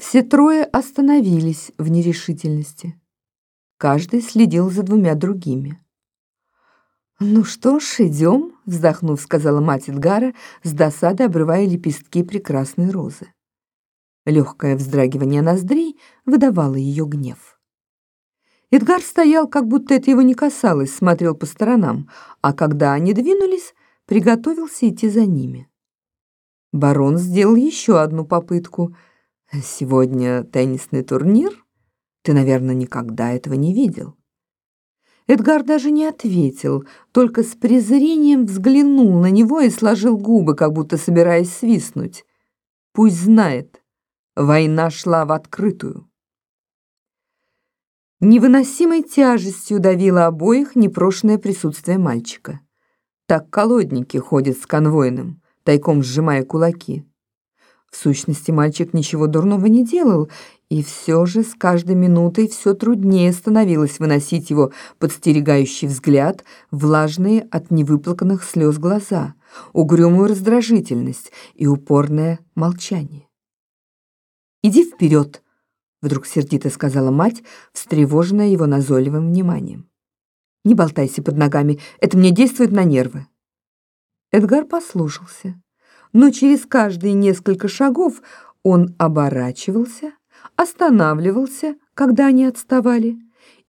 Все трое остановились в нерешительности. Каждый следил за двумя другими. «Ну что ж, идем», — вздохнув, сказала мать Эдгара, с досадой обрывая лепестки прекрасной розы. Легкое вздрагивание ноздрей выдавало ее гнев. Эдгар стоял, как будто это его не касалось, смотрел по сторонам, а когда они двинулись, приготовился идти за ними. Барон сделал еще одну попытку — Сегодня теннисный турнир? Ты, наверное, никогда этого не видел. Эдгар даже не ответил, только с презрением взглянул на него и сложил губы, как будто собираясь свистнуть. Пусть знает, война шла в открытую. Невыносимой тяжестью давило обоих непрошенное присутствие мальчика. Так колодники ходят с конвойным, тайком сжимая кулаки. В сущности, мальчик ничего дурного не делал, и все же с каждой минутой все труднее становилось выносить его подстерегающий взгляд, влажные от невыплаканных слез глаза, угрюмую раздражительность и упорное молчание. «Иди вперед!» — вдруг сердито сказала мать, встревоженная его назойливым вниманием. «Не болтайся под ногами, это мне действует на нервы». Эдгар послушался но через каждые несколько шагов он оборачивался, останавливался, когда они отставали,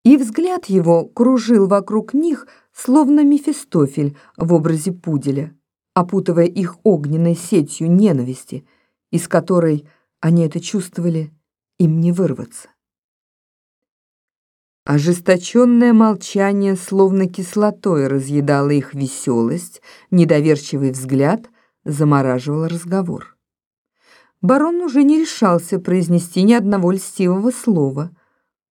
и взгляд его кружил вокруг них, словно Мефистофель в образе пуделя, опутывая их огненной сетью ненависти, из которой они это чувствовали, им не вырваться. Ожесточенное молчание словно кислотой разъедало их веселость, недоверчивый взгляд — замораживал разговор. Барон уже не решался произнести ни одного льстивого слова.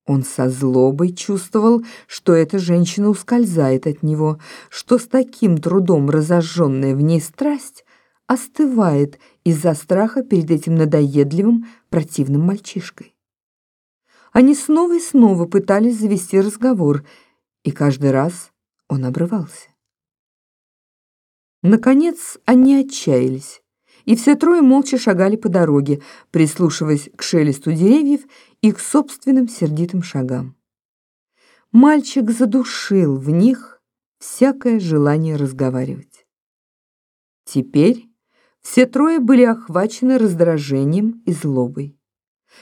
Он со злобой чувствовал, что эта женщина ускользает от него, что с таким трудом разожженная в ней страсть остывает из-за страха перед этим надоедливым, противным мальчишкой. Они снова и снова пытались завести разговор, и каждый раз он обрывался. Наконец они отчаялись, и все трое молча шагали по дороге, прислушиваясь к шелесту деревьев и к собственным сердитым шагам. Мальчик задушил в них всякое желание разговаривать. Теперь все трое были охвачены раздражением и злобой.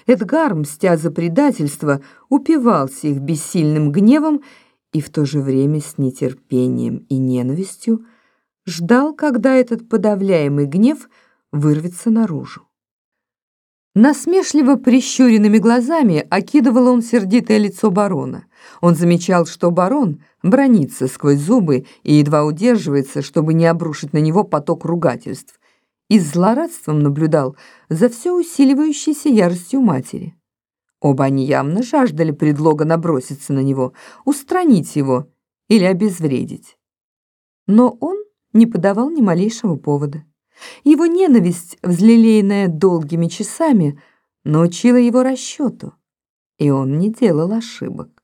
Эдгар, мстя за предательство, упивался их бессильным гневом и в то же время с нетерпением и ненавистью ждал, когда этот подавляемый гнев вырвется наружу. Насмешливо прищуренными глазами окидывал он сердитое лицо барона. Он замечал, что барон бронится сквозь зубы и едва удерживается, чтобы не обрушить на него поток ругательств, и с злорадством наблюдал за все усиливающейся яростью матери. Оба они явно жаждали предлога наброситься на него, устранить его или обезвредить. Но он не подавал ни малейшего повода. Его ненависть, взлелеянная долгими часами, научила его расчету, и он не делал ошибок.